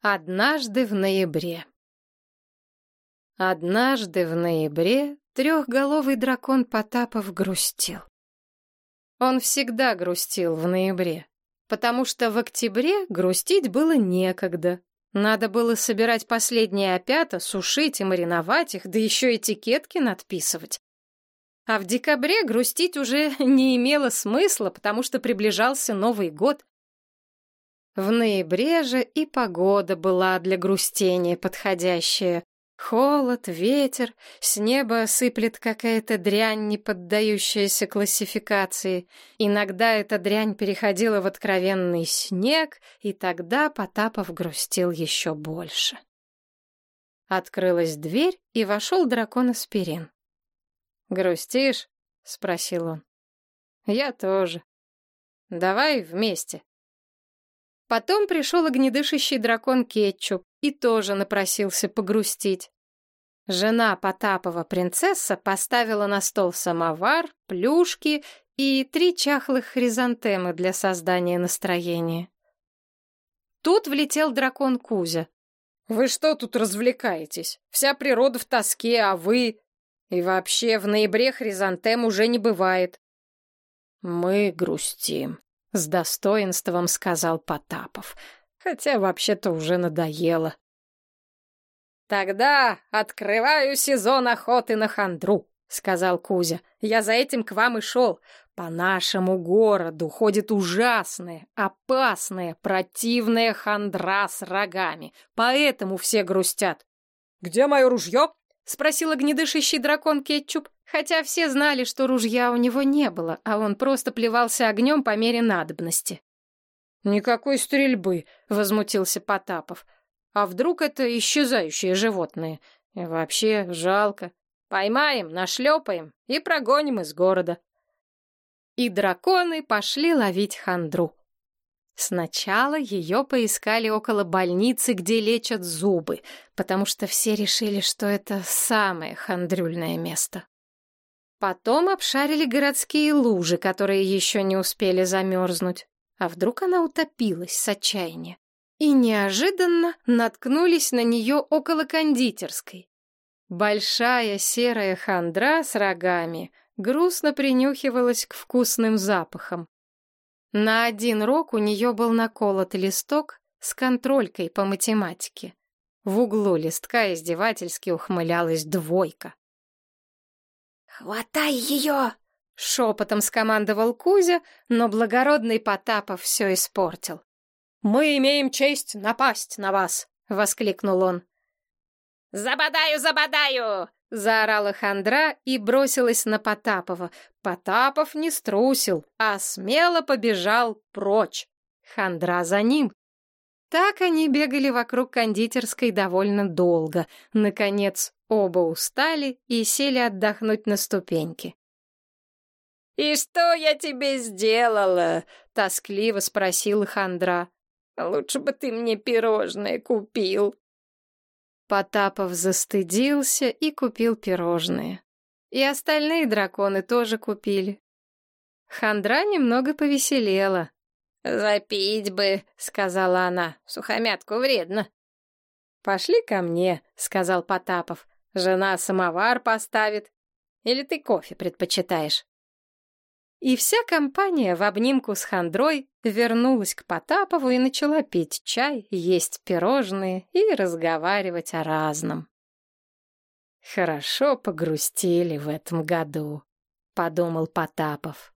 Однажды в ноябре. Однажды в ноябре трехголовый дракон Потапов грустил. Он всегда грустил в ноябре, потому что в октябре грустить было некогда. Надо было собирать последние опята, сушить и мариновать их, да еще этикетки надписывать. А в декабре грустить уже не имело смысла, потому что приближался Новый год. В ноябре же и погода была для грустения подходящая. Холод, ветер, с неба сыплет какая-то дрянь, не поддающаяся классификации. Иногда эта дрянь переходила в откровенный снег, и тогда Потапов грустил еще больше. Открылась дверь, и вошел дракон Аспирин. «Грустишь?» — спросил он. «Я тоже. Давай вместе». Потом пришел огнедышащий дракон Кетчуп и тоже напросился погрустить. Жена Потапова, принцесса, поставила на стол самовар, плюшки и три чахлых хризантемы для создания настроения. Тут влетел дракон Кузя. «Вы что тут развлекаетесь? Вся природа в тоске, а вы...» «И вообще, в ноябре хризантем уже не бывает». «Мы грустим», — с достоинством сказал Потапов, хотя вообще-то уже надоело. «Тогда открываю сезон охоты на хандру», — сказал Кузя. «Я за этим к вам и шел. По нашему городу ходит ужасная, опасная, противная хандра с рогами. Поэтому все грустят». «Где мое ружье?» — спросил огнедышащий дракон Кетчуп хотя все знали, что ружья у него не было, а он просто плевался огнем по мере надобности. «Никакой стрельбы», — возмутился Потапов. «А вдруг это исчезающие животные? И вообще жалко. Поймаем, нашлепаем и прогоним из города». И драконы пошли ловить хандру. Сначала ее поискали около больницы, где лечат зубы, потому что все решили, что это самое хандрюльное место. Потом обшарили городские лужи, которые еще не успели замерзнуть. А вдруг она утопилась с отчаяния? И неожиданно наткнулись на нее около кондитерской. Большая серая хандра с рогами грустно принюхивалась к вкусным запахам. На один рог у нее был наколот листок с контролькой по математике. В углу листка издевательски ухмылялась двойка. «Хватай ее!» — шепотом скомандовал Кузя, но благородный Потапов все испортил. «Мы имеем честь напасть на вас!» — воскликнул он. «Забодаю, забодаю!» — заорала хандра и бросилась на Потапова. Потапов не струсил, а смело побежал прочь. Хандра за ним. Так они бегали вокруг кондитерской довольно долго. Наконец, оба устали и сели отдохнуть на ступеньки. «И что я тебе сделала?» — тоскливо спросил Хандра. «Лучше бы ты мне пирожное купил». Потапов застыдился и купил пирожные. И остальные драконы тоже купили. Хандра немного повеселела. «Запить бы», — сказала она, — «сухомятку вредно». «Пошли ко мне», — сказал Потапов. «Жена самовар поставит. Или ты кофе предпочитаешь?» И вся компания в обнимку с хандрой вернулась к Потапову и начала пить чай, есть пирожные и разговаривать о разном. «Хорошо погрустили в этом году», — подумал Потапов.